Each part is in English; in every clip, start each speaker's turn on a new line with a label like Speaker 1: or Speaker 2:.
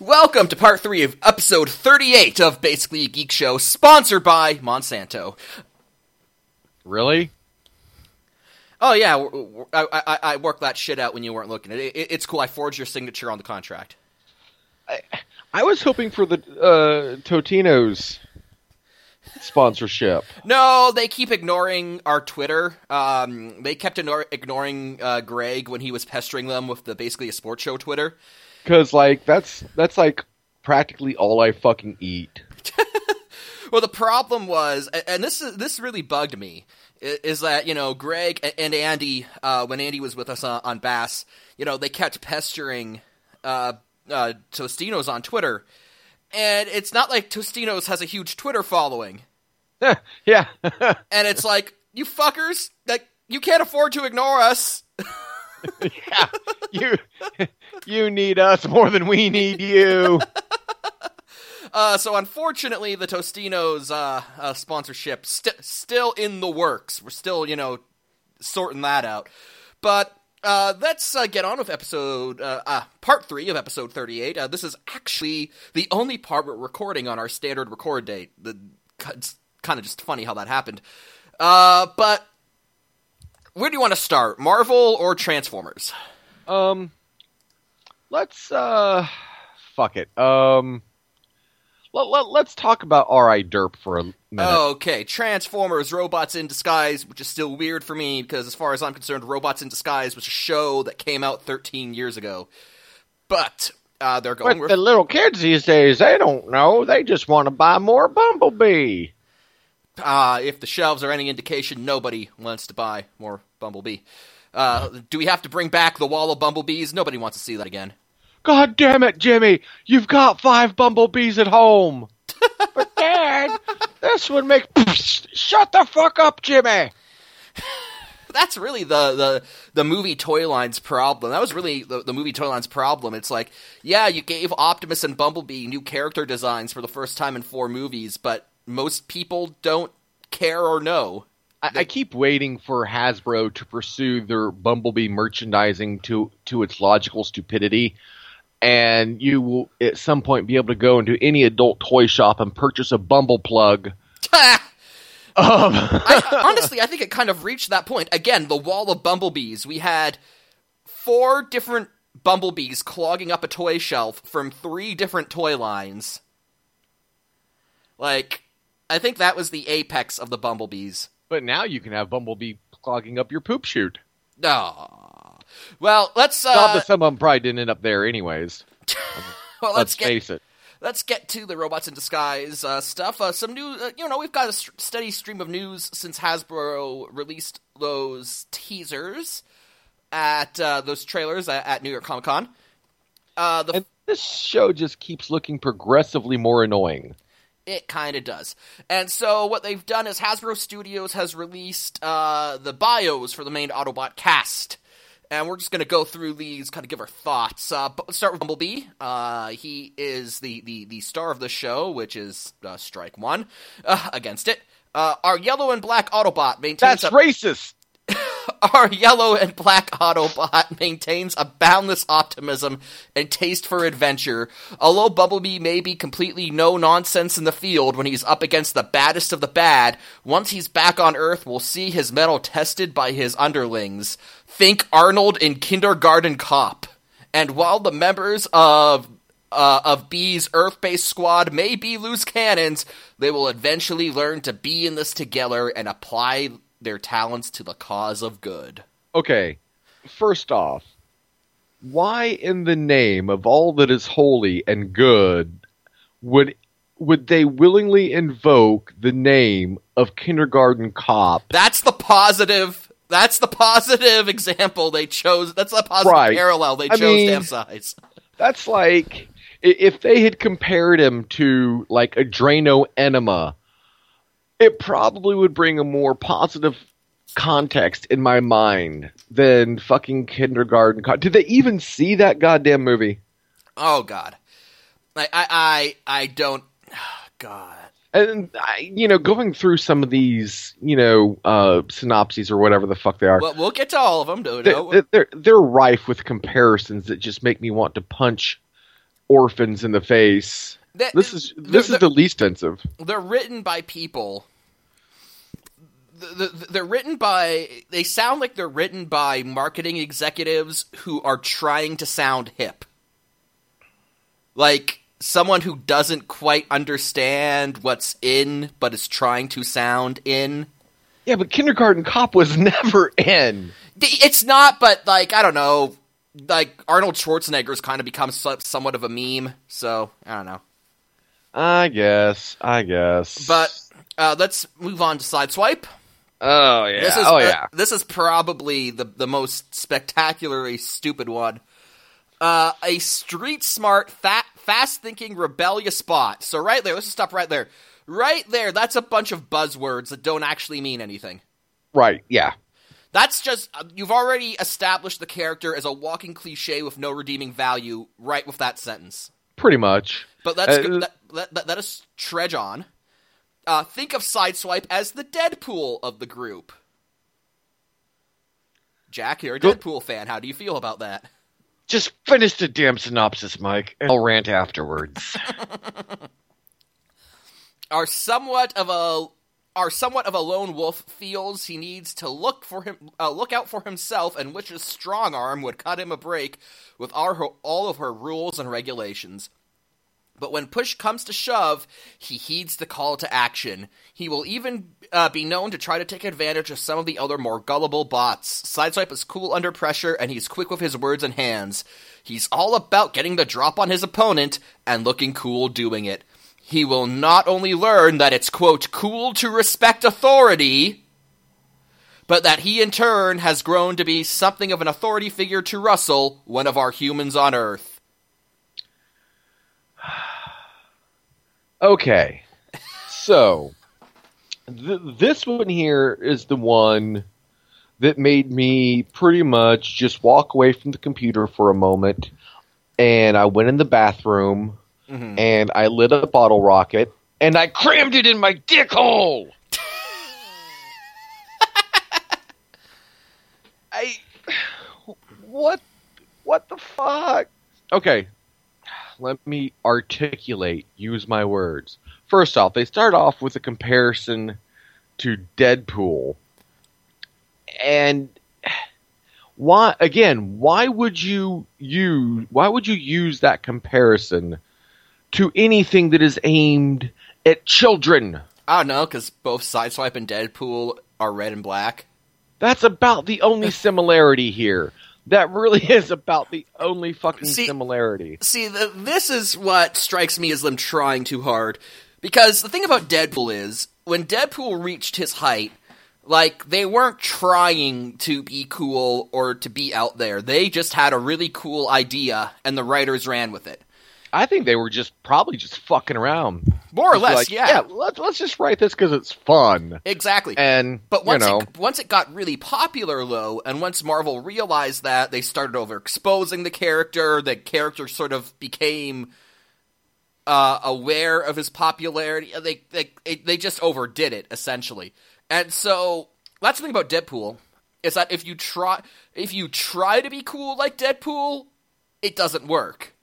Speaker 1: Welcome to part three of episode 38 of Basically a Geek Show, sponsored by Monsanto.
Speaker 2: Really?
Speaker 1: Oh yeah, I worked that shit out when you weren't looking. It, it, it's cool. I forged your signature on the contract.
Speaker 2: I was hoping for the uh, Totino's sponsorship.
Speaker 1: No, they keep ignoring our Twitter. Um, they kept ignore- ignoring uh, Greg when he was pestering them with the basically a sports show Twitter.
Speaker 2: Because like that's that's like practically all I fucking eat.
Speaker 1: Well, the problem was, and this is this really bugged me, is that you know Greg and Andy, uh, when Andy was with us on, on Bass, you know they kept pestering uh, uh, Tostinos on Twitter, and it's not like Tostinos has a huge Twitter following,
Speaker 2: yeah.
Speaker 1: and it's like you fuckers, like you can't afford to ignore us.
Speaker 2: Yeah. You you need us more than we need you.
Speaker 1: Uh, so unfortunately, the Tostinos uh, uh, sponsorship st- still in the works. We're still, you know, sorting that out. But uh, let's uh, get on with episode uh, part three of episode thirty-eight. This is actually the only part we're recording on our standard record date. The, it's kind of just funny how that happened. Uh, but where do you want to start? Marvel or Transformers?
Speaker 2: Um let's uh fuck it. Um let, let, let's talk about R.I. Derp for a minute.
Speaker 1: Okay, Transformers Robots in Disguise, which is still weird for me because, as far as I'm concerned, Robots in Disguise was a show that came out 13 years ago. But uh, they're going
Speaker 2: But
Speaker 1: with.
Speaker 2: the little kids these days, they don't know. They just want to buy more Bumblebee.
Speaker 1: Uh, if the shelves are any indication, nobody wants to buy more Bumblebee. Uh, do we have to bring back the wall of Bumblebees? Nobody wants to see that again.
Speaker 2: God damn it, Jimmy! You've got five bumblebees at home. but Dad, this would make. Shut the fuck up, Jimmy.
Speaker 1: That's really the, the, the movie toy line's problem. That was really the, the movie toy line's problem. It's like, yeah, you gave Optimus and Bumblebee new character designs for the first time in four movies, but most people don't care or know.
Speaker 2: I, I keep waiting for Hasbro to pursue their Bumblebee merchandising to to its logical stupidity, and you will at some point be able to go into any adult toy shop and purchase a Bumble plug. Um,
Speaker 1: I, honestly, I think it kind of reached that point. Again, the wall of bumblebees. We had four different bumblebees clogging up a toy shelf from three different toy lines. Like, I think that was the apex of the bumblebees.
Speaker 2: but now you can have Bumblebee clogging up your poop chute.
Speaker 1: No. Well, let's uh,
Speaker 2: that some of them probably didn't end up there, anyways.
Speaker 1: well,
Speaker 2: Let's,
Speaker 1: let's get
Speaker 2: face it.
Speaker 1: let's get to the robots in disguise uh, stuff. Uh, some new, uh, you know, we've got a st- steady stream of news since Hasbro released those teasers at uh, those trailers at, at New York Comic Con. Uh, the
Speaker 2: And this show just keeps looking progressively more annoying.
Speaker 1: It kind of does. And so what they've done is Hasbro Studios has released uh, the bios for the main Autobot cast. And we're just going to go through these, kind of give our thoughts. Uh, but let's start with Bumblebee. Uh, he is the, the, the star of the show, which is uh, Strike One uh, against it. Uh, our yellow and black Autobot maintains
Speaker 2: That's
Speaker 1: a-
Speaker 2: racist.
Speaker 1: our yellow and black Autobot maintains a boundless optimism and taste for adventure. Although Bumblebee may be completely no nonsense in the field when he's up against the baddest of the bad, once he's back on Earth, we'll see his metal tested by his underlings. Think Arnold in Kindergarten Cop. And while the members of uh, of B's Earth-based squad may be loose cannons, they will eventually learn to be in this together and apply their talents to the cause of good.
Speaker 2: Okay, first off, why in the name of all that is holy and good would would they willingly invoke the name of kindergarten cop?
Speaker 1: That's the positive. That's the positive example they chose. That's the positive
Speaker 2: Right.
Speaker 1: parallel they
Speaker 2: I
Speaker 1: chose
Speaker 2: mean-
Speaker 1: to emphasize.
Speaker 2: That's like if they had compared him to like a Drano enema, it probably would bring a more positive context in my mind than fucking kindergarten. Did they even see that goddamn movie?
Speaker 1: Oh God, I I I, I don't. God,
Speaker 2: And I, you know, going through some of these, you know, uh, synopses or whatever the fuck they are,
Speaker 1: well, we'll get to all of them. Do
Speaker 2: they-
Speaker 1: know?
Speaker 2: they're they're rife with comparisons that just make me want to punch orphans in the face.
Speaker 1: They-
Speaker 2: This is
Speaker 1: they're-
Speaker 2: this is the least offensive.
Speaker 1: they're written by people. Th- th- They're written by. They sound like they're written by marketing executives who are trying to sound hip. Like someone who doesn't quite understand what's in, but is trying to sound in.
Speaker 2: Yeah, but Kindergarten Cop was never in.
Speaker 1: It's not, but like I don't know. Like Arnold Schwarzenegger's kind of become somewhat of a meme, so I don't know.
Speaker 2: I guess. I guess.
Speaker 1: But uh, let's move on to Sideswipe.
Speaker 2: Oh yeah.
Speaker 1: This is
Speaker 2: oh
Speaker 1: uh,
Speaker 2: yeah.
Speaker 1: this is probably the the most spectacularly stupid one. Uh, a street smart, fat, fast thinking, rebellious bot. So right there, let's just stop right there. Right there, that's a bunch of buzzwords that don't actually mean anything.
Speaker 2: Right. Yeah.
Speaker 1: That's just uh, you've already established the character as a walking cliche with no redeeming value. Right with that sentence.
Speaker 2: Pretty much.
Speaker 1: But let's
Speaker 2: Uh,
Speaker 1: let us trudge on. Uh, think of Sideswipe as the Deadpool of the group. Jack, you're a Deadpool fan. How do you feel about that?
Speaker 2: Just finish the damn synopsis, Mike, and I'll rant afterwards.
Speaker 1: Are somewhat of a are somewhat of a lone wolf feels he needs to look for him uh, look out for himself and wishes strong arm would cut him a break with our, all of her rules and regulations. But when push comes to shove, he heeds the call to action. He will even uh, be known to try to take advantage of some of the other more gullible bots. Sideswipe is cool under pressure, and he's quick with his words and hands. He's all about getting the drop on his opponent and looking cool doing it. He will not only learn that it's, quote, cool to respect authority, but that he in turn has grown to be something of an authority figure to Russell, one of our humans on Earth.
Speaker 2: Okay. So, th- this one here is the one that made me pretty much just walk away from the computer for a moment. And I went in the bathroom
Speaker 1: Mhm.
Speaker 2: and I lit a bottle rocket and I crammed it in my dick hole. I. What? What the fuck? Okay, let me articulate, use my words. First off, they start off with a comparison to Deadpool. And why again, why would you use why would you use that comparison to anything that is aimed at children?
Speaker 1: I don't know, because both Sideswipe and Deadpool are red and black.
Speaker 2: That's about the only similarity here. That really is about the only fucking
Speaker 1: See-
Speaker 2: similarity.
Speaker 1: See, the, this is what strikes me as them trying too hard. Because the thing about Deadpool is, when Deadpool reached his height, like, they weren't trying to be cool or to be out there. They just had a really cool idea, and the writers ran with it.
Speaker 2: I think they were just probably just fucking around.
Speaker 1: More or less,
Speaker 2: like,
Speaker 1: yeah.
Speaker 2: let's let's just write this because it's fun.
Speaker 1: Exactly.
Speaker 2: And
Speaker 1: But
Speaker 2: you
Speaker 1: once
Speaker 2: know,
Speaker 1: it once it got really popular, though, and once Marvel realized that, they started overexposing the character. The character sort of became uh, aware of his popularity. They they it, they just overdid it essentially, and so that's the thing about Deadpool is that if you try if you try to be cool like Deadpool, it doesn't work.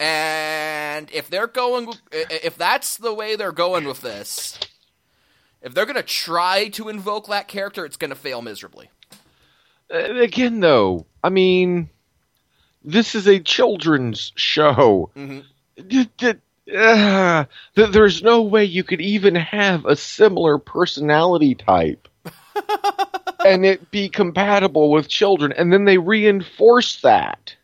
Speaker 1: And if they're going, if that's the way they're going with this, if they're going to try to invoke that character, it's going to fail miserably.
Speaker 2: uh, again though, I mean, this is a children's show.
Speaker 1: Mhm.
Speaker 2: D- uh, th- there's no way you could even have a similar personality type. and it be compatible with children, and then they reinforce that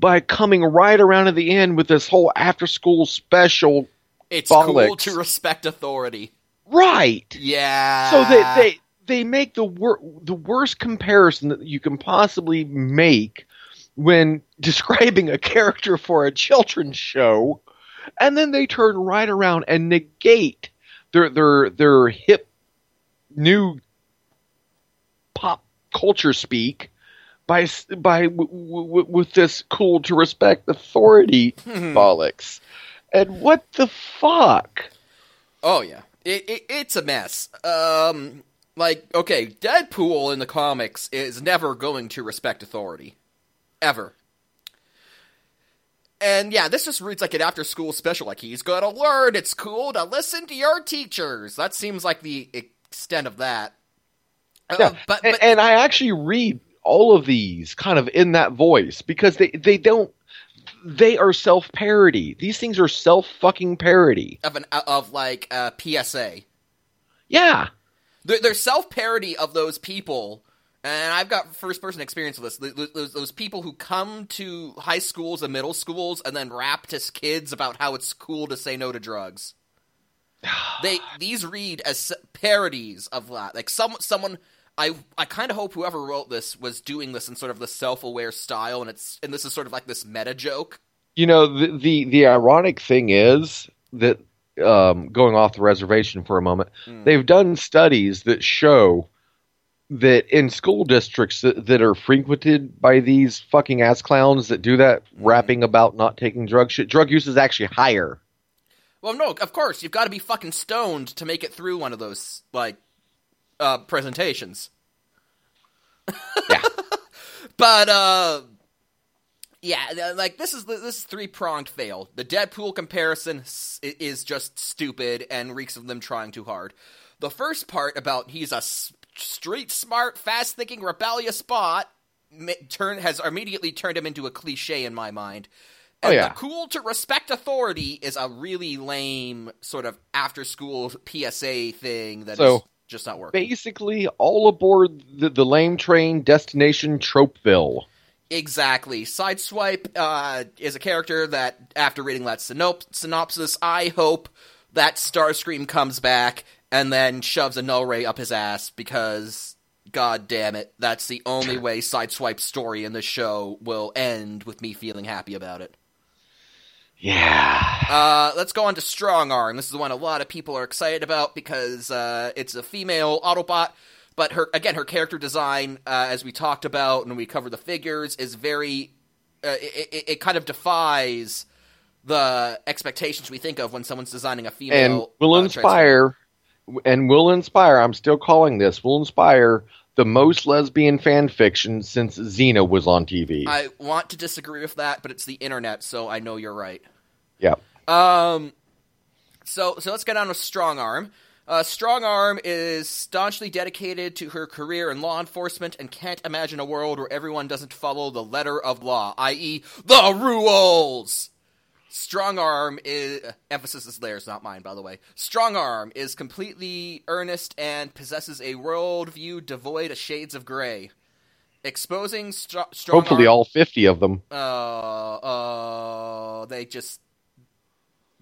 Speaker 2: by coming right around to the end with this whole after-school special.
Speaker 1: It's cool to respect authority.
Speaker 2: Right.
Speaker 1: Yeah.
Speaker 2: So they they they make the wor- the worst comparison that you can possibly make when describing a character for a children's show, and then they turn right around and negate their their their hip new pop culture speak by by w- w- with this cool to respect authority bollocks. And what the fuck?
Speaker 1: Oh yeah, it, it it's a mess. Um, like okay, Deadpool in the comics is never going to respect authority, ever. And yeah, this just reads like an after school special. Like he's gonna learn. It's cool to listen to your teachers. That seems like the extent of that. Uh,
Speaker 2: Yeah,
Speaker 1: but,
Speaker 2: and,
Speaker 1: but
Speaker 2: and I actually read all of these kind of in that voice because they they don't they are self parody. These things are self fucking parody.
Speaker 1: of an of like uh, PSA.
Speaker 2: Yeah.
Speaker 1: They're, they're self parody of those people, and I've got first person experience with this. Th- Those, those people who come to high schools and middle schools and then rap to kids about how it's cool to say no to drugs. They these read as parodies of that. Like some someone. I, I kind of hope whoever wrote this was doing this in sort of the self-aware style, and it's and this is sort of like this meta joke.
Speaker 2: You know the the, the ironic thing is that um, going off the reservation for a moment,
Speaker 1: Hmm.
Speaker 2: they've done studies that show that in school districts that, that are frequented by these fucking ass clowns that do that
Speaker 1: Hmm.
Speaker 2: rapping about not taking drug shit, drug use is actually higher.
Speaker 1: Well, no, of course you've got to be fucking stoned to make it through one of those like uh, presentations.
Speaker 2: Yeah.
Speaker 1: But uh, yeah, like this is this is three pronged fail. The Deadpool comparison is just stupid and reeks of them trying too hard. The first part about he's a street smart, fast thinking, rebellious bot turn has immediately turned him into a cliche in my mind.
Speaker 2: Oh, yeah.
Speaker 1: the cool to respect authority is a really lame sort of after school PSA thing that
Speaker 2: So,
Speaker 1: just not working.
Speaker 2: Basically, all aboard the, the lame train destination Tropeville.
Speaker 1: Exactly. Sideswipe uh, is a character that, after reading that synop- synopsis, I hope that Starscream comes back and then shoves a null ray up his ass because, god damn it, that's the only way Sideswipe's story in this show will end with me feeling happy about it.
Speaker 2: Yeah.
Speaker 1: Uh, let's go on to Strong Arm. This is the one a lot of people are excited about because uh, it's a female Autobot, but her again her character design, uh, as we talked about and we covered the figures, is very. Uh, it, it, it kind of defies the expectations we think of when someone's designing a female.
Speaker 2: and will
Speaker 1: uh,
Speaker 2: inspire and will inspire i'm still calling this will inspire the most lesbian fan fiction since xena was on tv
Speaker 1: I want to disagree with that, but it's the internet, so I know you're right.
Speaker 2: Yeah
Speaker 1: Um, so so let's get on with Strong Arm. Uh, Strong Arm is staunchly dedicated to her career in law enforcement and can't imagine a world where everyone doesn't follow the letter of law, i.e., the rules. Strong Arm is emphasis is theirs, not mine, by the way. Strong Arm is completely earnest and possesses a worldview devoid of shades of gray. Exposing str- Strong
Speaker 2: hopefully
Speaker 1: Arm-
Speaker 2: all 50 of them
Speaker 1: uh, uh, they just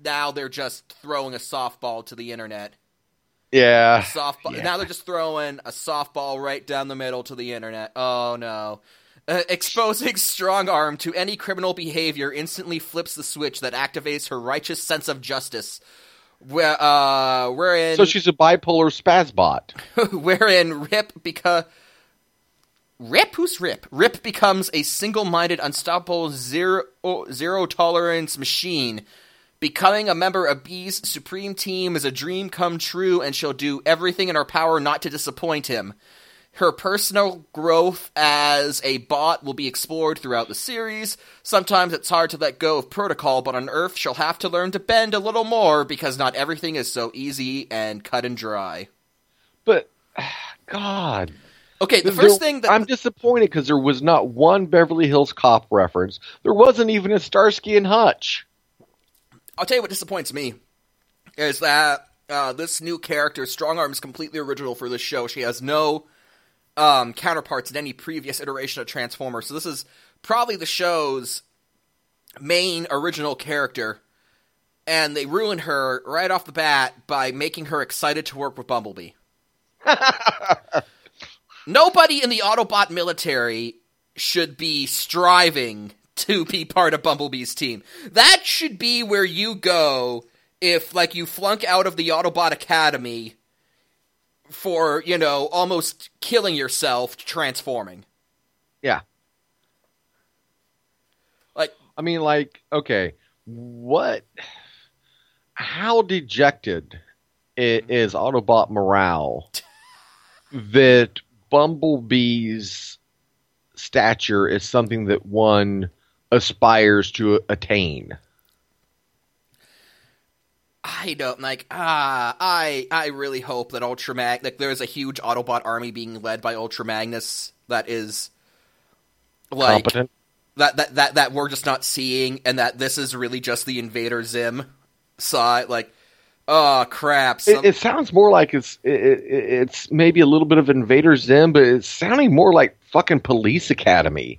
Speaker 1: now they're just throwing a softball to the internet.
Speaker 2: yeah
Speaker 1: Softball.
Speaker 2: Yeah.
Speaker 1: Now they're just throwing a softball right down the middle to the internet. Oh no. Uh, exposing strong arm to any criminal behavior instantly flips the switch that activates her righteous sense of justice. Where, uh, wherein
Speaker 2: so she's a bipolar spazbot
Speaker 1: wherein Rip because Rip who's Rip? Rip becomes a single-minded, unstoppable zero zero tolerance machine. Becoming a member of B's supreme team is a dream come true, and she'll do everything in her power not to disappoint him. Her personal growth as a bot will be explored throughout the series. Sometimes it's hard to let go of protocol, but on Earth she'll have to learn to bend a little more because not everything is so easy and cut and dry.
Speaker 2: but god
Speaker 1: Okay, the
Speaker 2: There-
Speaker 1: first thing that
Speaker 2: i'm disappointed because there was not one beverly hills cop reference there wasn't even a starsky and hutch
Speaker 1: I'll tell you what disappoints me is that uh, this new character, Strong Arm, is completely original for this show. She has no um, counterparts in any previous iteration of Transformers. So this is probably the show's main original character, and they ruined her right off the bat by making her excited to work with Bumblebee. Nobody in the Autobot military should be striving to be part of Bumblebee's team. That should be where you go if, like, you flunk out of the Autobot Academy for, you know, almost killing yourself transforming.
Speaker 2: yeah
Speaker 1: Like,
Speaker 2: I mean, like, okay, what? How dejected mm-hmm. is Autobot morale that Bumblebee's stature is something that one aspires to attain.
Speaker 1: I don't like ah I I really hope that Ultramag like there's a huge Autobot army being led by Ultra Magnus that is like
Speaker 2: Competent.
Speaker 1: that that that that we're just not seeing and that this is really just the Invader Zim side like oh crap some-
Speaker 2: It, it sounds more like it's it, it, it's maybe a little bit of Invader Zim, but it's sounding more like fucking Police Academy.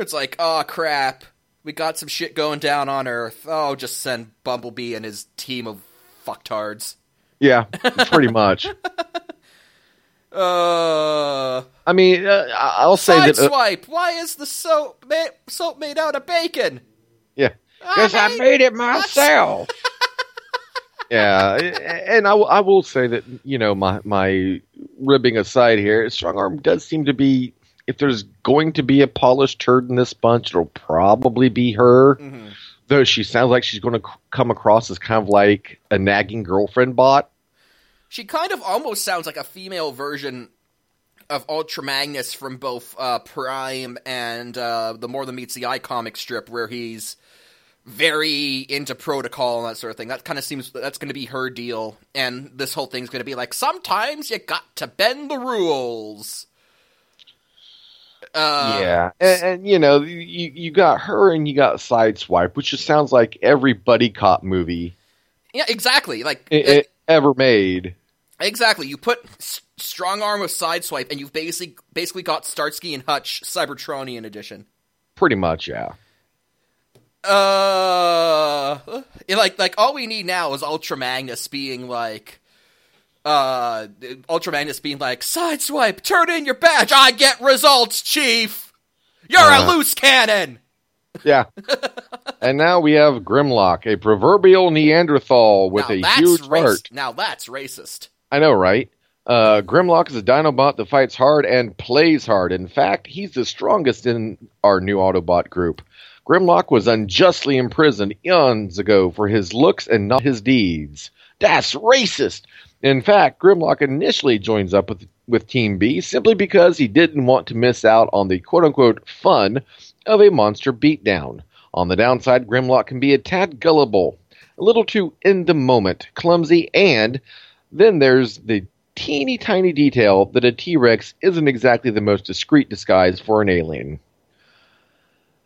Speaker 1: It's like oh crap we got some shit going down on Earth oh just send Bumblebee and his team of fucktards
Speaker 2: Yeah, pretty much.
Speaker 1: uh
Speaker 2: I mean, uh, I- I'll say that. uh,
Speaker 1: Sideswipe why is the soap ma- soap made out of bacon
Speaker 2: yeah,
Speaker 1: because I made
Speaker 2: it myself. yeah, and I, will- I will say that you know my my ribbing aside here, Strong Arm does seem to be. If there's going to be a polished turd in this bunch, it'll probably be her.
Speaker 1: Mhm.
Speaker 2: Though she sounds like she's going to come across as kind of like a nagging girlfriend bot.
Speaker 1: She kind of almost sounds like a female version of Ultra Magnus from both uh, Prime and uh, the More Than Meets the Eye comic strip, where he's very into protocol and that sort of thing. That kind of seems that's going to be her deal, and this whole thing's going to be like sometimes you got to bend the rules. Uh,
Speaker 2: yeah, and, and you know you you got her and you got Sideswipe, which just sounds like every buddy cop movie
Speaker 1: yeah, exactly. Like
Speaker 2: i- i- ever made.
Speaker 1: Exactly. You put S- strong arm with sideswipe, and you've basically basically got Starsky and Hutch Cybertronian edition.
Speaker 2: Pretty much, yeah.
Speaker 1: Uh, like like all we need now is Ultra Magnus being like, uh, Ultra Magnus being like, sideswipe, turn in your badge. I get results, Chief. You're
Speaker 2: Uh.
Speaker 1: a loose cannon.
Speaker 2: Yeah. and now we have Grimlock, a proverbial Neanderthal with
Speaker 1: now
Speaker 2: a huge
Speaker 1: rac-
Speaker 2: heart.
Speaker 1: Now that's racist.
Speaker 2: I know, right? Uh, Grimlock is a Dinobot that fights hard and plays hard. In fact, he's the strongest in our new Autobot group. Grimlock was unjustly imprisoned eons ago for his looks and not his deeds. That's racist! In fact, Grimlock initially joins up with, with Team B simply because he didn't want to miss out on the quote unquote fun of a monster beatdown. On the downside, Grimlock can be a tad gullible, a little too in the moment, clumsy, and then there's the teeny tiny detail that a T Rex isn't exactly the most discreet disguise for an alien.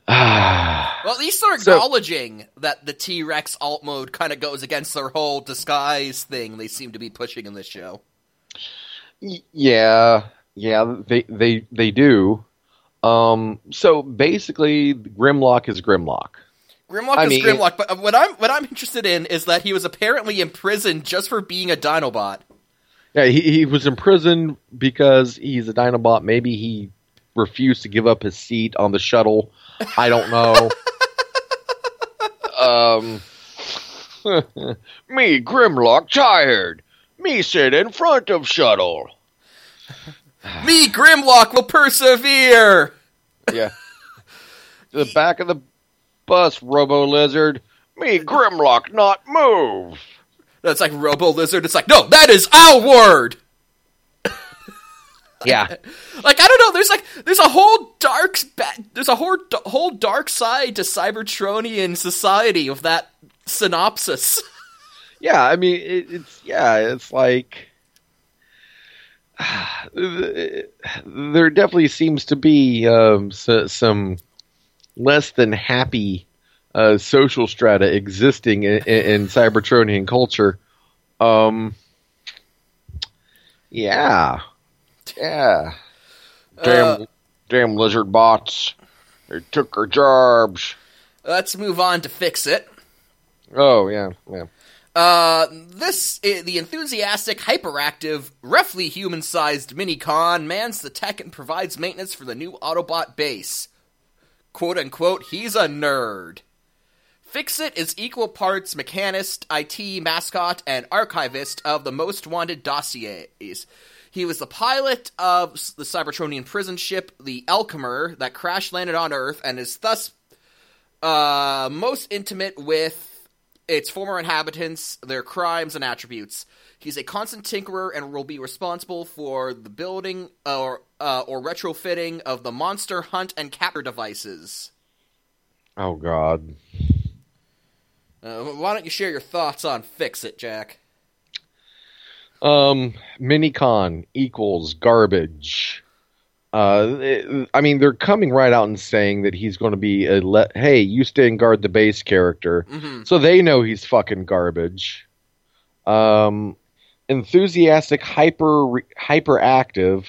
Speaker 2: Ah.
Speaker 1: Well, at least they're
Speaker 2: So-
Speaker 1: acknowledging that the T Rex alt mode kind of goes against their whole disguise thing they seem to be pushing in this show.
Speaker 2: Yeah, yeah, they they they do. Um, so basically, Grimlock is Grimlock.
Speaker 1: Grimlock
Speaker 2: I
Speaker 1: is
Speaker 2: mean-
Speaker 1: Grimlock, but what I'm what I'm interested in is that he was apparently imprisoned just for being a Dinobot.
Speaker 2: Yeah, he he was imprisoned because he's a Dinobot. Maybe he refused to give up his seat on the shuttle. I don't know. um, me Grimlock tired. Me sit in front of shuttle.
Speaker 1: Me, Grimlock, will persevere.
Speaker 2: Yeah. to the back of the bus, Robo Lizard. Me Grimlock not move.
Speaker 1: That's like Robo Lizard. It's like, no, that is our word.
Speaker 2: Yeah.
Speaker 1: Like I don't know. There's like there's a whole dark there's a whole whole dark side to Cybertronian society of that synopsis.
Speaker 2: Yeah, I mean, it, it's yeah, it's like there definitely seems to be um, so, some less than happy uh, social strata existing in, in, in Cybertronian culture. Um, yeah, yeah, damn,
Speaker 1: Uh,
Speaker 2: damn lizard bots, they took our jobs.
Speaker 1: Let's move on to Fixit.
Speaker 2: Oh yeah, yeah.
Speaker 1: Uh, this the enthusiastic, hyperactive, roughly human-sized mini-con mans the tech and provides maintenance for the new Autobot base. "Quote unquote," he's a nerd. Fixit is equal parts mechanist, IT mascot, and archivist of the most wanted dossiers. He was the pilot of the Cybertronian prison ship, the Alchemor, that crash landed on Earth, and is thus uh, most intimate with its former inhabitants, their crimes and attributes. He's a constant tinkerer and will be responsible for the building or uh, or retrofitting of the monster hunt and capture devices.
Speaker 2: Oh God.
Speaker 1: Uh, why don't you share your thoughts on Fixit, Jack?
Speaker 2: Um, Minicon equals garbage. Uh, it- I mean, they're coming right out and saying that he's going to be a le- hey, you stay and guard the base character,
Speaker 1: hmm
Speaker 2: so they know he's fucking garbage. Um, enthusiastic, hyper hyperactive.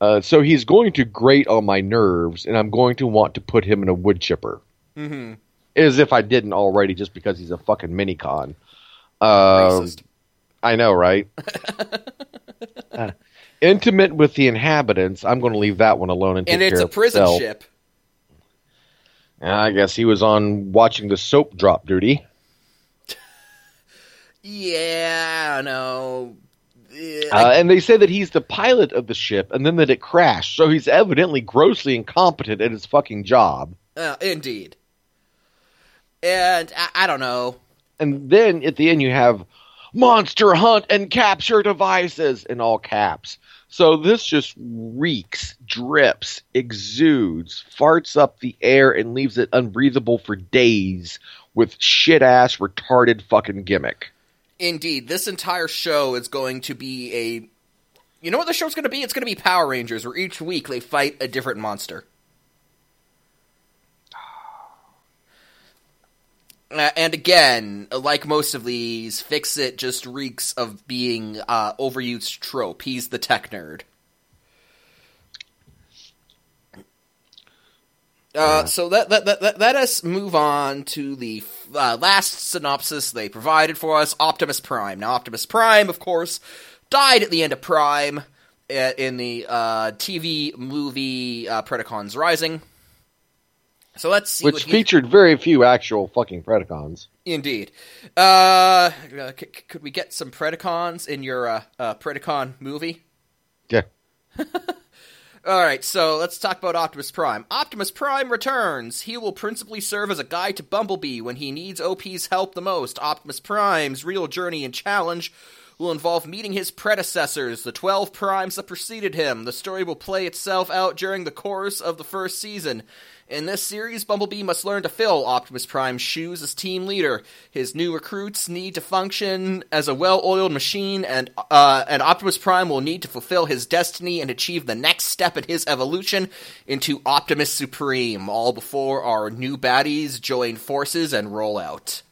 Speaker 2: Uh, so he's going to grate on my nerves, and I'm going to want to put him in a wood chipper,
Speaker 1: hmm
Speaker 2: as if I didn't already, just because he's a fucking minicon. Um,
Speaker 1: Racist.
Speaker 2: I know, right? Uh, intimate with the inhabitants. I'm going to leave that one alone and
Speaker 1: And it's a
Speaker 2: of
Speaker 1: prison
Speaker 2: itself.
Speaker 1: ship.
Speaker 2: I guess he was on watching the soap drop duty.
Speaker 1: Yeah, no. Yeah,
Speaker 2: Uh, and they say that he's the pilot of the ship, and then that it crashed. So he's evidently grossly incompetent at his fucking job.
Speaker 1: uh, indeed. And I, I don't know.
Speaker 2: And then at the end, you have monster hunt and capture devices in all caps. So this just reeks, drips, exudes, farts up the air, and leaves it unbreathable for days with shit ass retarded fucking gimmick.
Speaker 1: Indeed, this entire show is going to be a. You know what the show's going to be? It's going to be Power Rangers, where each week they fight a different monster. And again, like most of these, Fixit just reeks of being uh, overused trope. He's the tech nerd. Uh, so let, let, let, let, let us move on to the uh, last synopsis they provided for us Optimus Prime. Now, Optimus Prime, of course, died at the end of Prime uh, in the uh, TV movie uh, Predacons Rising. So let's see
Speaker 2: Which
Speaker 1: what he-
Speaker 2: featured very few actual fucking Predacons.
Speaker 1: Indeed. Uh, c- could we get some Predacons in your uh, uh, Predacon movie?
Speaker 2: Yeah.
Speaker 1: All right, so let's talk about Optimus Prime. Optimus Prime returns. He will principally serve as a guide to Bumblebee when he needs OP's help the most. Optimus Prime's real journey and challenge will involve meeting his predecessors, the 12 primes that preceded him. The story will play itself out during the course of the first season. In this series, Bumblebee must learn to fill Optimus Prime's shoes as team leader. His new recruits need to function as a well-oiled machine, and uh, and Optimus Prime will need to fulfill his destiny and achieve the next step in his evolution into Optimus Supreme. All before our new baddies join forces and roll out.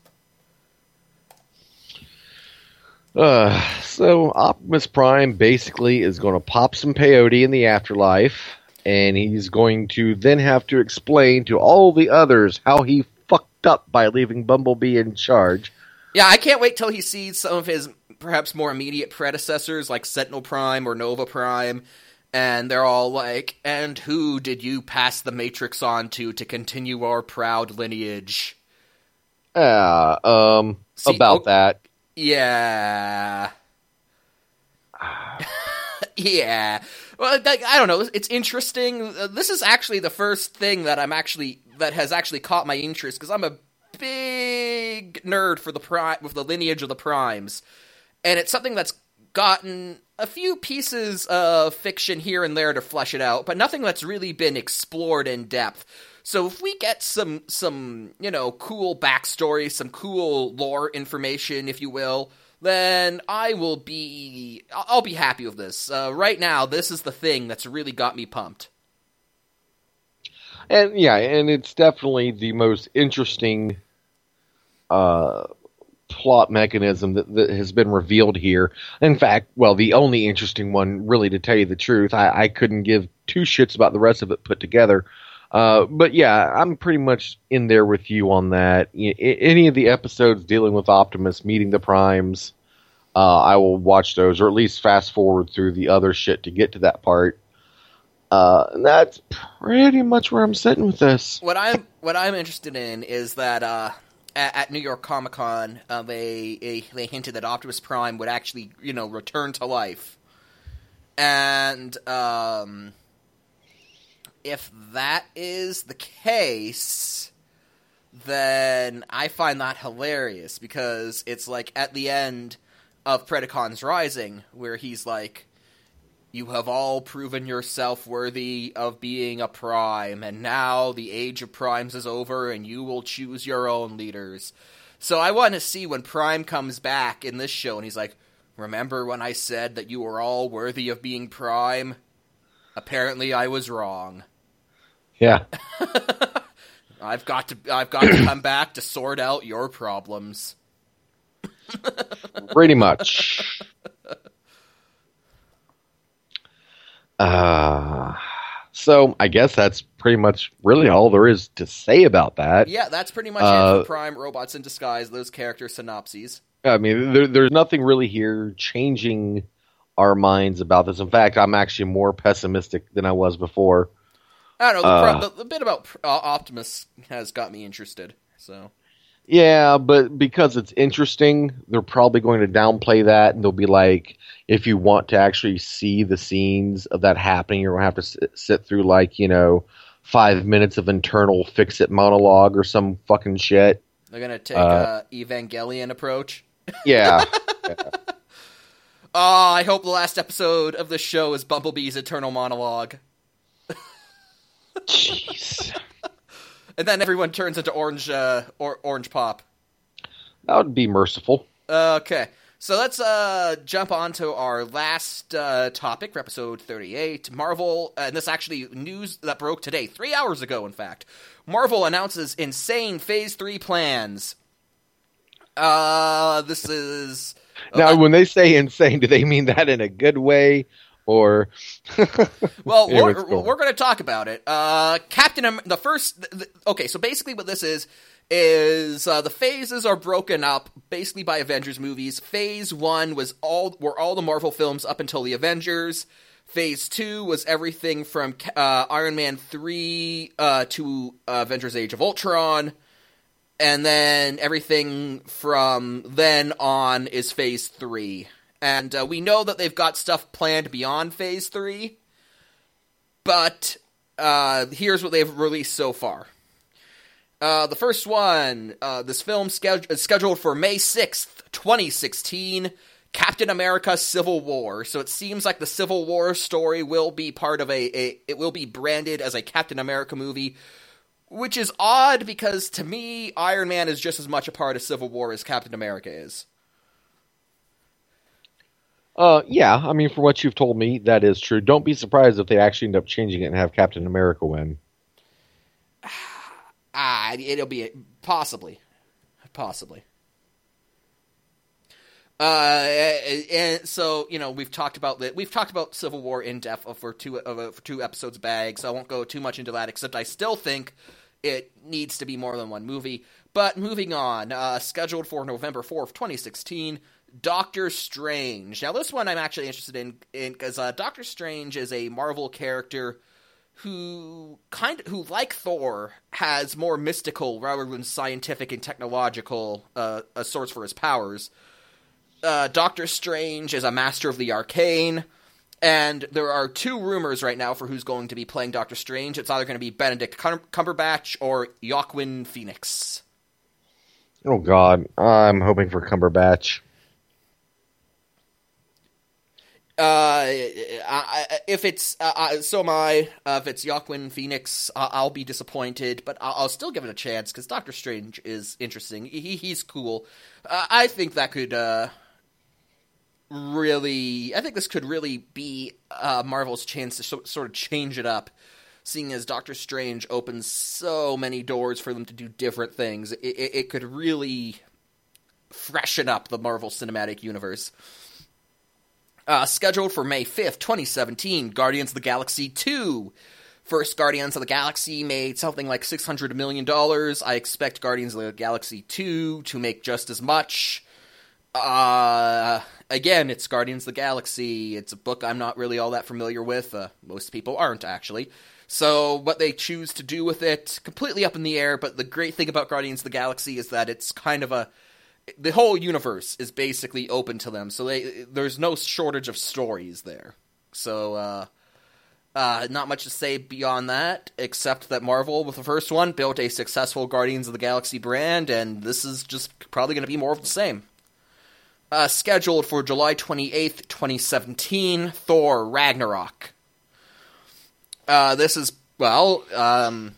Speaker 2: Uh, so Optimus Prime basically is going to pop some peyote in the afterlife, and he's going to then have to explain to all the others how he fucked up by leaving Bumblebee in charge.
Speaker 1: Yeah, I can't wait till he sees some of his perhaps more immediate predecessors like Sentinel Prime or Nova Prime, and they're all like, "And who did you pass the Matrix on to to continue our proud lineage?"
Speaker 2: Ah, um,
Speaker 1: See,
Speaker 2: about
Speaker 1: oh-
Speaker 2: that.
Speaker 1: Yeah. yeah. Well, like, I don't know. It's interesting. Uh, This is actually the first thing that I'm actually that has actually caught my interest because I'm a big nerd for the prime with the lineage of the primes, and it's something that's gotten a few pieces of fiction here and there to flesh it out, but nothing that's really been explored in depth. So if we get some some you know cool backstory, some cool lore information, if you will, then I will be I'll be happy with this. Uh, right now, this is the thing that's really got me pumped.
Speaker 2: And yeah, and it's definitely the most interesting uh, plot mechanism that, that has been revealed here. In fact, well, the only interesting one, really, to tell you the truth, I, I couldn't give two shits about the rest of it put together. Uh, but yeah, I'm pretty much in there with you on that. A- any of the episodes dealing with Optimus meeting the Primes, uh, I will watch those, or at least fast forward through the other shit to get to that part. Uh, and that's pretty much where I'm sitting with this.
Speaker 1: What I'm what I'm interested in is that uh, at, at New York Comic Con, uh, they, they they hinted that Optimus Prime would actually you know return to life, and um, if that is the case, then I find that hilarious because it's like at the end of Predacons Rising where he's like, You have all proven yourself worthy of being a prime, and now the age of primes is over, and you will choose your own leaders. So I want to see when Prime comes back in this show, and he's like, Remember when I said that you were all worthy of being Prime? Apparently, I was wrong.
Speaker 2: Yeah.
Speaker 1: I've got to I've got to come back to sort out your problems.
Speaker 2: Pretty much. Uh, so I guess that's pretty much really all there is to say about that.
Speaker 1: Yeah, that's pretty much
Speaker 2: Uh,
Speaker 1: it for Prime Robots in Disguise, those character synopses.
Speaker 2: I mean, there, there's nothing really here changing our minds about this. In fact, I'm actually more pessimistic than I was before.
Speaker 1: I don't know, the,
Speaker 2: Uh.
Speaker 1: pro- the, the bit about uh, Optimus has got me interested. So
Speaker 2: Yeah, but because it's interesting, they're probably going to downplay that, and they'll be like, if you want to actually see the scenes of that happening, you're going to have to sit, sit through like you know five minutes of internal Fixit monologue or some fucking shit.
Speaker 1: they're gonna take
Speaker 2: Uh,
Speaker 1: a Evangelion approach.
Speaker 2: Yeah,
Speaker 1: Oh, I hope the last episode of the show is Bumblebee's eternal monologue,
Speaker 2: jeez,
Speaker 1: and then everyone turns into orange uh, or orange pop.
Speaker 2: that would be merciful.
Speaker 1: Okay, so let's uh, jump on to our last uh, topic for episode 38. Marvel, and this actually news that broke today, three hours ago, in fact. Marvel announces insane Phase 3 plans. Uh, this is.
Speaker 2: Now,
Speaker 1: uh,
Speaker 2: when they say insane, do they mean that in a good way or?
Speaker 1: Well, we're,
Speaker 2: let's
Speaker 1: we're going to talk about it. Uh, Captain, Am- the first. th- th- okay, so basically, what this is is uh, the phases are broken up basically by Avengers movies. Phase one was all were all the Marvel films up until the Avengers. Phase two was everything from uh, Iron Man three uh, to uh, Avengers: Age of Ultron. And then everything from then on is Phase three, and uh, we know that they've got stuff planned beyond Phase three but uh, here's what they've released so far. Uh, the first one, uh, this film is scheduled for May 6th, 2016, Captain America Civil War. So it seems like the Civil War story will be part of a, a it will be branded as a Captain America movie, which is odd because to me, Iron Man is just as much a part of Civil War as Captain America is.
Speaker 2: Uh, yeah, I mean, for what you've told me, that is true. Don't be surprised if they actually end up changing it and have Captain America win.
Speaker 1: Ah, it'll be possibly, possibly. Uh, and so you know we've talked about that. We've talked about Civil War in depth for two uh, for two episodes back, so I won't go too much into that. Except I still think it needs to be more than one movie. But moving on, uh, scheduled for November fourth, twenty sixteen. Doctor Strange. Now this one I'm actually interested in because uh, Doctor Strange is a Marvel character who kind of who like Thor has more mystical rather than scientific and technological uh, a source for his powers. Uh, Doctor Strange is a master of the arcane, and there are two rumors right now for who's going to be playing Doctor Strange. It's either going to be Benedict Cumberbatch or Joaquin Phoenix.
Speaker 2: Oh God, I'm hoping for Cumberbatch.
Speaker 1: Uh, I, I, if it's uh, uh, so am I. Uh, if it's Joaquin Phoenix, uh, I'll be disappointed, but I'll, I'll still give it a chance because Doctor Strange is interesting. He he's cool. Uh, I think that could uh, really. I think this could really be Marvel's chance to so, sort of change it up. Seeing as Doctor Strange opens so many doors for them to do different things, it, it, it could really freshen up the Marvel Cinematic Universe. Uh, scheduled for May 5th, 2017, Guardians of the Galaxy 2. First Guardians of the Galaxy made something like $600 million. I expect Guardians of the Galaxy 2 to make just as much. Uh, again, it's Guardians of the Galaxy. It's a book I'm not really all that familiar with. Uh, most people aren't, actually. So, what they choose to do with it, completely up in the air, but the great thing about Guardians of the Galaxy is that it's kind of a the whole universe is basically open to them, so they, there's no shortage of stories there. So, uh, uh, not much to say beyond that, except that Marvel, with the first one, built a successful Guardians of the Galaxy brand, and this is just probably going to be more of the same. uh, scheduled for July 28th, 2017, Thor Ragnarok. Uh, this is, well, um,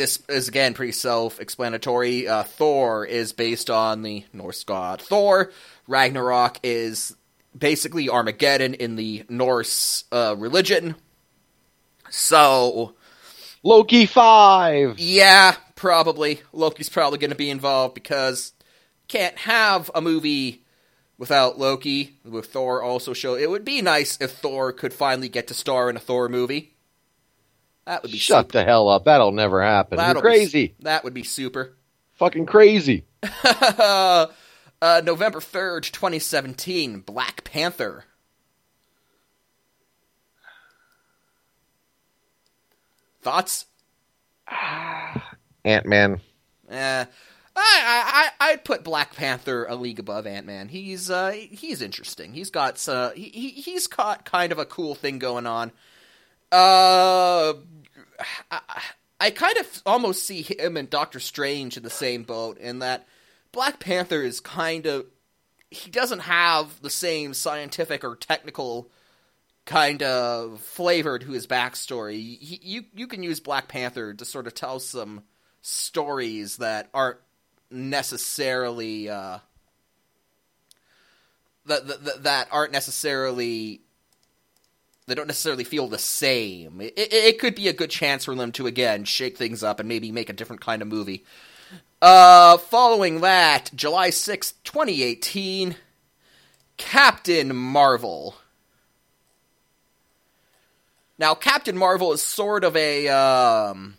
Speaker 1: this is again pretty self explanatory. Uh, Thor is based on the Norse god Thor. Ragnarok is basically Armageddon in the Norse uh, religion. So,
Speaker 2: Loki 5!
Speaker 1: yeah, probably. Loki's probably going to be involved because can't have a movie without Loki. With Thor also show it would be nice if Thor could finally get to star in a Thor movie. That would be
Speaker 2: Shut
Speaker 1: super.
Speaker 2: the hell up. That'll never happen.
Speaker 1: That'll
Speaker 2: You're
Speaker 1: be-
Speaker 2: crazy.
Speaker 1: that would be super.
Speaker 2: Fucking crazy.
Speaker 1: uh, November 3rd, 2017, Black Panther. Thoughts?
Speaker 2: Ant Man.
Speaker 1: Eh, I, I, I, I'd put Black Panther a league above Ant Man. He's, uh, he's interesting. He's got, uh, he, he, he's got kind of a cool thing going on. Uh, I, I kind of almost see him and Doctor Strange in the same boat in that Black Panther is kind of he doesn't have the same scientific or technical kind of flavor to his backstory. He, you you can use Black Panther to sort of tell some stories that aren't necessarily uh, that, that that aren't necessarily they don't necessarily feel the same. It, it, could be a good chance for them to again shake things up and maybe make a different kind of movie. Uh, following that, July sixth, 2018, Captain Marvel. Now, Captain Marvel is sort of a, um,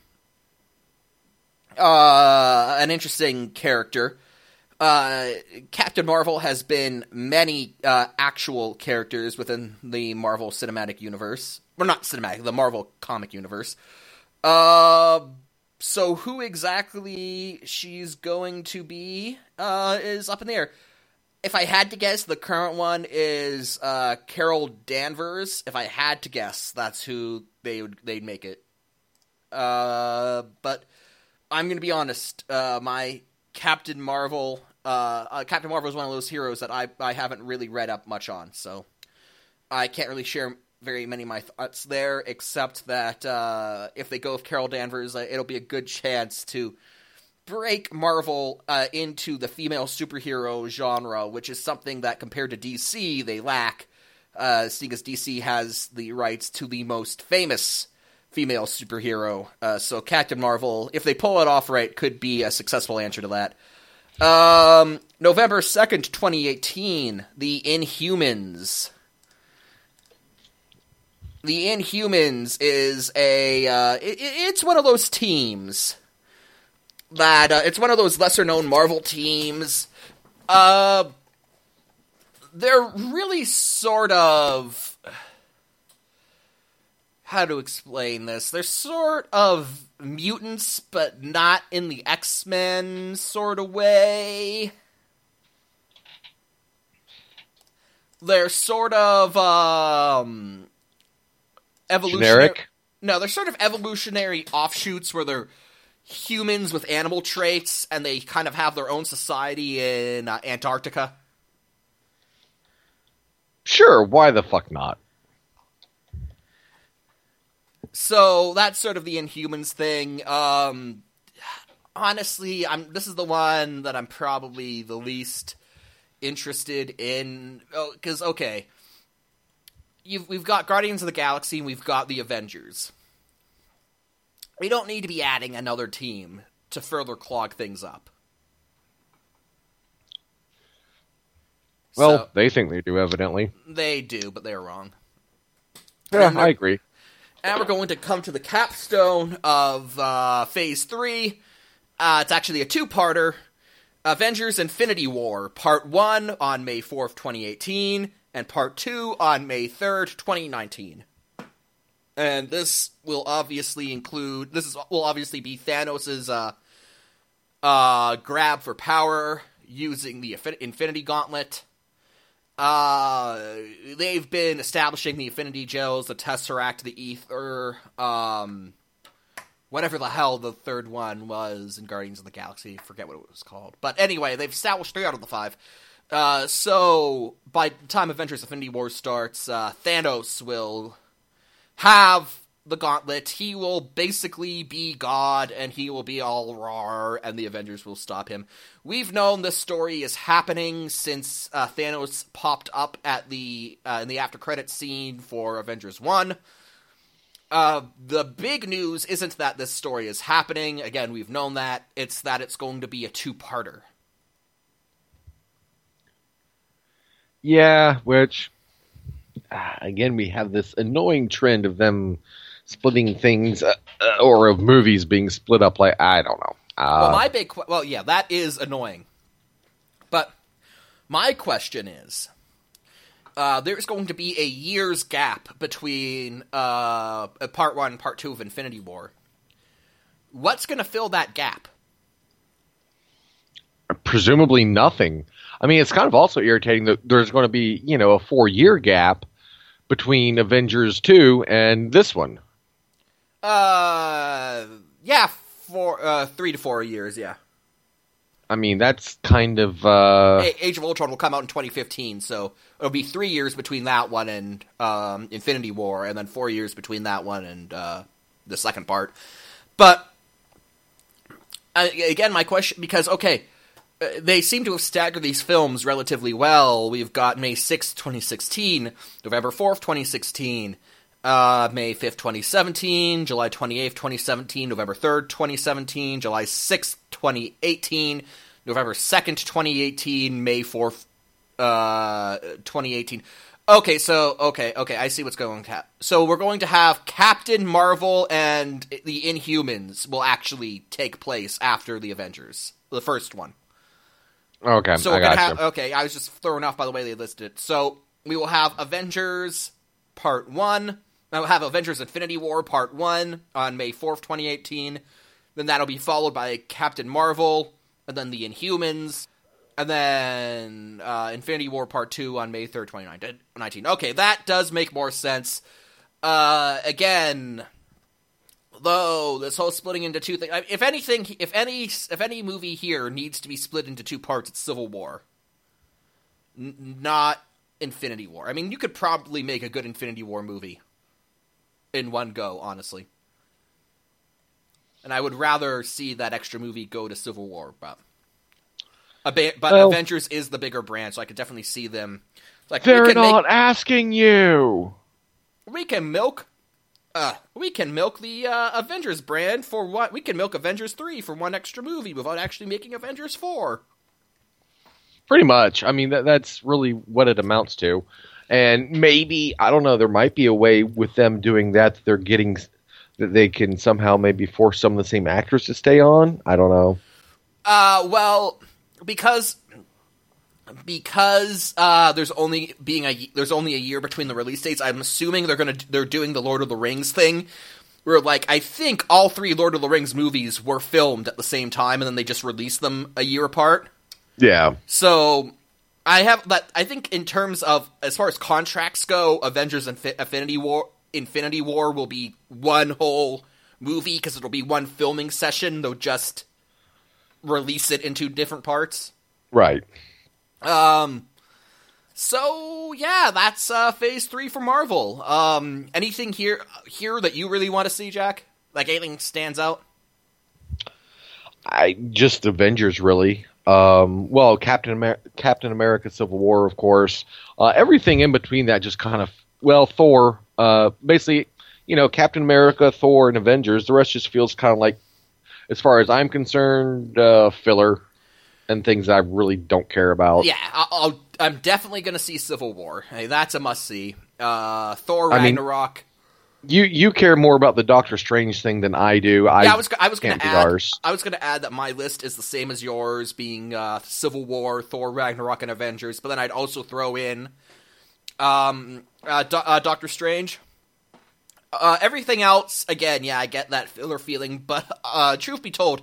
Speaker 1: uh, an interesting character. Uh, Captain Marvel has been many uh, actual characters within the Marvel Cinematic Universe. Well, not cinematic, the Marvel comic universe. Uh, so who exactly she's going to be uh, is up in the air. If I had to guess, the current one is uh, Carol Danvers. If I had to guess, that's who they would they'd make it. But I'm gonna be honest. My Captain Marvel, uh, uh, Captain Marvel is one of those heroes that I I haven't really read up much on, so I can't really share very many of my thoughts there, except that uh, if they go with Carol Danvers, uh, it'll be a good chance to break Marvel uh, into the female superhero genre, which is something that compared to DC they lack, uh, seeing as DC has the rights to the most famous female superhero. So Captain Marvel, if they pull it off right, could be a successful answer to that. Um, November 2nd, 2018, The Inhumans. The Inhumans is a, uh, it, it's one of those teams that, uh, it's one of those lesser known Marvel teams. Uh, they're really sort of, how to explain this? They're sort of mutants, but not in the X Men sort of way. They're sort of um evolutionary.
Speaker 2: Generic?
Speaker 1: No, they're sort of evolutionary offshoots where they're humans with animal traits, and they kind of have their own society in uh, Antarctica.
Speaker 2: Sure, why the fuck not?
Speaker 1: So that's sort of the Inhumans thing. Um, honestly, I'm this is the one that I'm probably the least interested in. Because okay, you've we've got Guardians of the Galaxy, and we've got the Avengers. We don't need to be adding another team to further clog things up.
Speaker 2: Well,
Speaker 1: So-
Speaker 2: they think they do, evidently.
Speaker 1: They do, but they're wrong.
Speaker 2: Yeah, I agree.
Speaker 1: And we're going to come to the capstone of uh, Phase 3. Uh, it's actually a two parter Avengers Infinity War, Part 1 on May 4th, 2018, and Part 2 on May 3rd, 2019. And this will obviously include. This is, will obviously be Thanos' uh, uh, grab for power using the Infinity Gauntlet. Uh, they've been establishing the Infinity Gems, the Tesseract, the Aether, um, whatever the hell the third one was in Guardians of the Galaxy. Forget what it was called. But anyway, they've established three out of the five. Uh, so by the time Avengers Infinity War starts, uh, Thanos will have the gauntlet. He will basically be God, and he will be all raw, and the Avengers will stop him. We've known this story is happening since uh, Thanos popped up at the uh, in the after credit scene for Avengers One. Uh, the big news isn't that this story is happening. Again, we've known that. It's that it's going to be a two-parter.
Speaker 2: Yeah, which uh, again we have this annoying trend of them splitting things uh, uh, or of movies being split up like I don't know. Uh,
Speaker 1: well, my big que- well, yeah, that is annoying. But my question is, uh, there's going to be a year's gap between uh, part one and part two of Infinity War. What's going to fill that gap?
Speaker 2: presumably nothing. I mean, it's kind of also irritating that there's going to be you know a four year gap between Avengers two and this one.
Speaker 1: Uh, yeah, four, uh, three to four years, yeah.
Speaker 2: I mean, that's kind of uh,
Speaker 1: Age of Ultron will come out in 2015, so it'll be three years between that one and um, Infinity War, and then four years between that one and uh, the second part. But again, my question because okay, uh, they seem to have staggered these films relatively well. We've got May 6th, 2016, November 4th, 2016, uh, May 5th, 2017, July 28th, 2017, November 3rd, 2017, July 6th, 2018, November 2nd, 2018, May 4th, uh, 2018. Okay, so, okay, okay, I see what's going on. So we're going to have Captain Marvel and the Inhumans will actually take place after the Avengers, the first one.
Speaker 2: Okay,
Speaker 1: so we're
Speaker 2: I
Speaker 1: gotcha. okay, I was just thrown off by the way they listed it. So we will have Avengers Part 1, now have Avengers Infinity War Part 1 on May 4th, 2018. Then that'll be followed by Captain Marvel, and then The Inhumans, and then uh, Infinity War Part 2 on May 3rd, 2019. Okay, that does make more sense. Uh, again, though, this whole splitting into two things. If anything, if any, if any movie here needs to be split into two parts, it's Civil War. N- not Infinity War. I mean, you could probably make a good Infinity War movie in one go, honestly. And I would rather see that extra movie go to Civil War, but. A ba- but
Speaker 2: Well-
Speaker 1: Avengers is the bigger brand, so I could definitely see them. Like
Speaker 2: They're
Speaker 1: we can
Speaker 2: not
Speaker 1: make,
Speaker 2: asking you.
Speaker 1: we can milk uh we can milk the uh, Avengers brand for what we can milk Avengers 3 for one extra movie without actually making Avengers 4.
Speaker 2: Pretty much. I mean, that, that's really what it amounts to. And maybe I don't know. There might be a way with them doing that. that they're getting that they can somehow maybe force some of the same actors to stay on. I don't know.
Speaker 1: Uh well because because uh there's only being a there's only a year between the release dates. I'm assuming they're going to they're doing the Lord of the Rings thing where like I think all three Lord of the Rings movies were filmed at the same time and then they just released them a year apart.
Speaker 2: Yeah.
Speaker 1: So I have but I think in terms of as far as contracts go, Avengers Infi- Infinity War Infinity War will be one whole movie because it'll be one filming session. They'll just release it into different parts.
Speaker 2: Right.
Speaker 1: Um. So yeah, that's uh, Phase Three for Marvel. Um. Anything here here that you really want to see, Jack? Like anything stands out?
Speaker 2: I just Avengers really. Um, well, Captain Amer- Captain America: Civil War, of course. Uh, everything in between that just kind of well, Thor. Uh, basically, you know, Captain America, Thor, and Avengers. The rest just feels kind of like, as far as I'm concerned, uh, filler and things I really don't care about.
Speaker 1: Yeah, I'll, I'll, I'm definitely going to see Civil War. Hey, that's a must see. Uh, Thor
Speaker 2: I mean-
Speaker 1: Ragnarok.
Speaker 2: You you care more about the Doctor Strange thing than I do. I,
Speaker 1: yeah, I was I was going to add
Speaker 2: ours.
Speaker 1: I was going to add that my list is the same as yours, being uh, Civil War, Thor Ragnarok, and Avengers. But then I'd also throw in um, uh, Do- uh, Doctor Strange. Uh, everything else, again, yeah, I get that filler feeling. But uh, truth be told,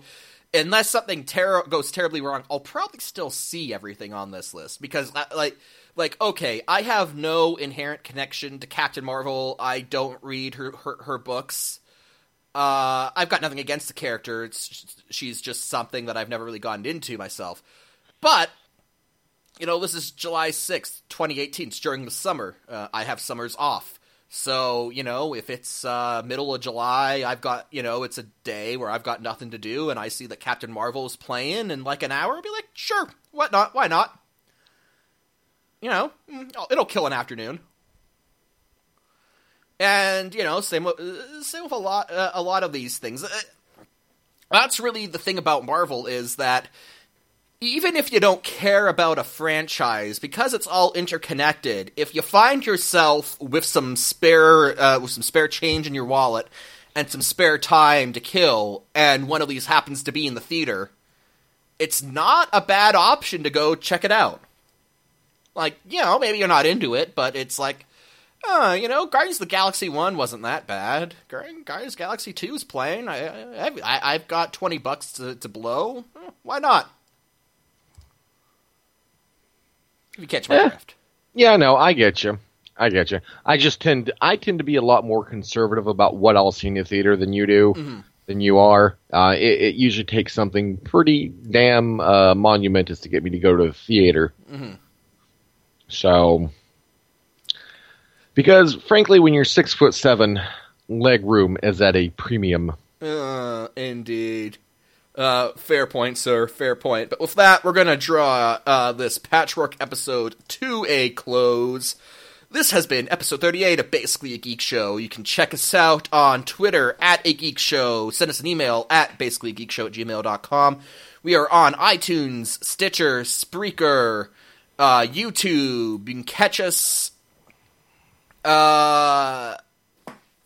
Speaker 1: unless something ter- goes terribly wrong, I'll probably still see everything on this list because, uh, like, like okay, I have no inherent connection to Captain Marvel. I don't read her her, her books. Uh, I've got nothing against the character. It's she's just something that I've never really gotten into myself. But you know, this is July 6th, 2018. It's during the summer. Uh, I have summers off. So, you know, if it's uh, middle of July, I've got, you know, it's a day where I've got nothing to do, and I see that Captain Marvel is playing in like an hour, I'll be like, sure, what not? Why not? You know, mm, it'll kill an afternoon. And you know, same with, same with a lot uh, a lot of these things. Uh, that's really the thing about Marvel is that even if you don't care about a franchise, because it's all interconnected, if you find yourself with some spare uh, with some spare change in your wallet and some spare time to kill, and one of these happens to be in the theater, it's not a bad option to go check it out. Like, you know, maybe you're not into it, but it's like, uh, you know, Guardians of the Galaxy One wasn't that bad. Guardians of Galaxy Two is playing. I, I, have got twenty bucks to, to blow. Why not? If you catch my
Speaker 2: Eh.
Speaker 1: drift.
Speaker 2: Yeah, no, I get you. I get you. I just tend to, I tend to be a lot more conservative about what I'll see in the theater than you do,
Speaker 1: Mm-hmm.
Speaker 2: than you are. Uh, it, it usually takes something pretty damn uh, monumentous to get me to go to the theater.
Speaker 1: Mm-hmm.
Speaker 2: So, because frankly, when you're six foot seven, leg room is at a premium.
Speaker 1: Uh, indeed. Uh, fair point, sir. Fair point. But with that, we're gonna draw uh, this patchwork episode to a close. This has been episode 38 of Basically a Geek Show. You can check us out on Twitter at a Geek Show. Send us an email at basicallygeekshow at gmail.com. We are on iTunes, Stitcher, Spreaker, uh, YouTube. You can catch us. Uh,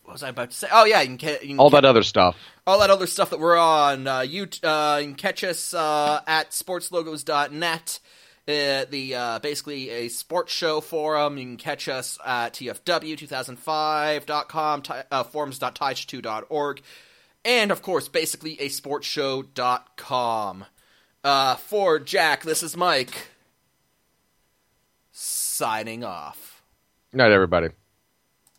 Speaker 1: what was I about to say? Oh, yeah, you can, ca- you can
Speaker 2: All that other stuff.
Speaker 1: All that other stuff that we're on. Uh, you, uh, you can catch us uh, at sportslogos.net. Uh, the uh, basically a sports show forum. You can catch us at tfw2005.com, ti- uh, forums.tige2.org, and of course, basically a sports show.com. Uh, for Jack, this is Mike. Signing off.
Speaker 2: Not everybody.